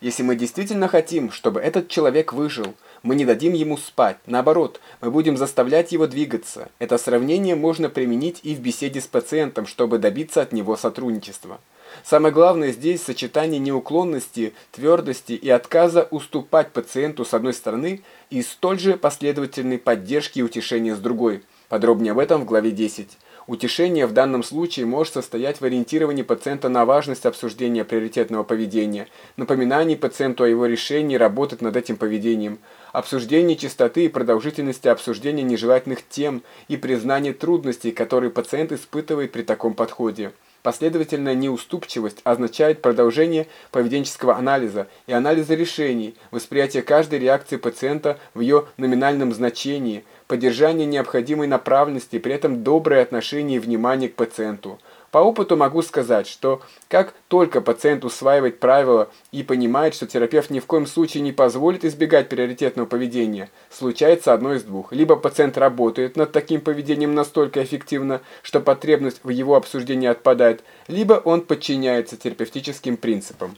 Если мы действительно хотим, чтобы этот человек выжил, мы не дадим ему спать. Наоборот, мы будем заставлять его двигаться. Это сравнение можно применить и в беседе с пациентом, чтобы добиться от него сотрудничества. Самое главное здесь сочетание неуклонности, твердости и отказа уступать пациенту с одной стороны и столь же последовательной поддержки и утешения с другой. Подробнее об этом в главе 10. Утешение в данном случае может состоять в ориентировании пациента на важность обсуждения приоритетного поведения, напоминании пациенту о его решении работать над этим поведением, обсуждении частоты и продолжительности обсуждения нежелательных тем и признании трудностей, которые пациент испытывает при таком подходе. Последовательная неуступчивость означает продолжение поведенческого анализа и анализа решений, восприятие каждой реакции пациента в ее номинальном значении, поддержание необходимой направленности, при этом доброе отношение и внимание к пациенту – по опыту могу сказать, что как только пациент усваивает правила и понимает, что терапевт ни в коем случае не позволит избегать приоритетного поведения, случается одно из двух. Либо пациент работает над таким поведением настолько эффективно, что потребность в его обсуждении отпадает, либо он подчиняется терапевтическим принципам.